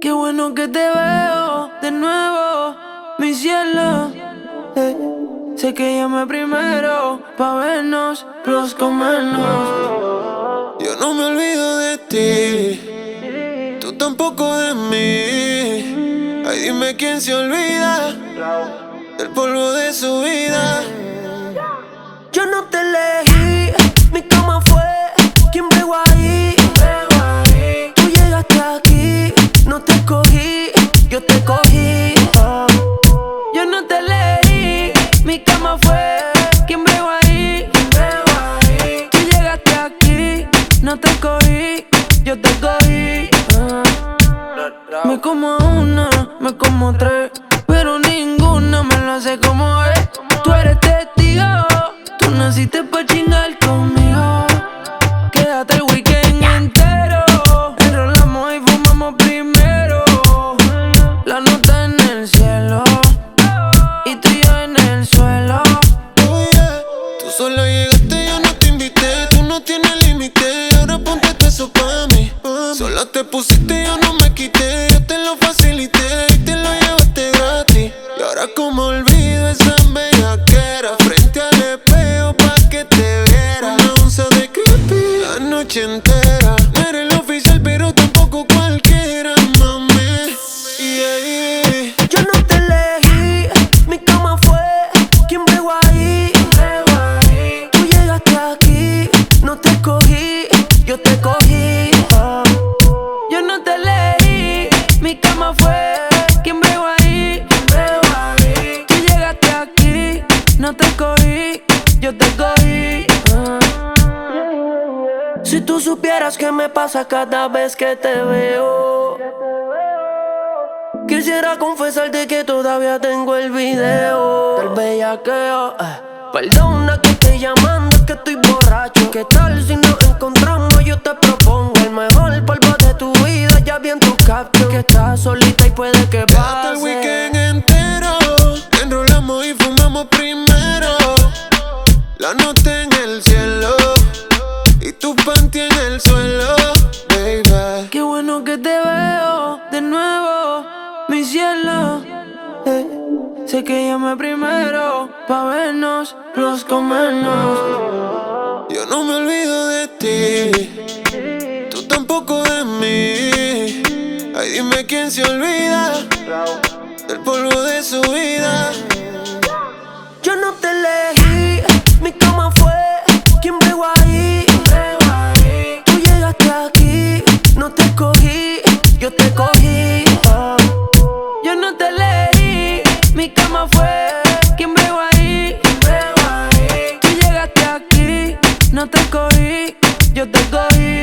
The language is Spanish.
Qué bueno que te veo de nuevo, mi cielo. Eh, sé que llamé primero pa' vernos, los comernos. Yo no me olvido de ti, tú tampoco de mí. Ay, dime quién se olvida del polvo de su vida. Mi cama fue quien bregó ahí. Tú llegaste aquí, no te escogí, yo te cogí. Me como una, me como tres, pero ninguna me lo hace como es. Tú eres testigo, tú naciste pa' chingar conmigo. Quédate el weekend entero, enrolamos y fumamos primero. La nota en el cielo mí. Solo te pusiste, yo no me quité. Yo te lo facilité y te lo llevaste gratis. Y ahora, como olvido esa bellaquera. Frente al espejo pa' que te viera. Una onza de creepy la noche entera. No eres el oficial, pero tampoco mi cama fue quien bregó ahí. Tú llegaste aquí, no te escogí, yo te cogí. Si tú supieras qué me pasa cada vez que te veo. Quisiera confesarte que todavía tengo el video del bellaqueo. eh. Perdona que estoy llamando, que estoy borracho. ¿Qué tal si nos Caption que estás solita y puede que Hasta el pase. weekend entero. Enrolamos y fumamos primero. La nota en el cielo. Y tu panty en el suelo, baby. Qué bueno que te veo de nuevo, mi cielo. Eh, sé que llamé primero pa' vernos, los comernos. Yo no me olvido de ti. Tú tampoco de mí. Dime quién se olvida del polvo de su vida. Yo no te elegí, mi cama fue quien bregó ahí. Tú llegaste aquí, no te escogí, yo te cogí. Yo no te elegí, mi cama fue quien bregó ahí. Tú llegaste aquí, no te escogí, yo te cogí.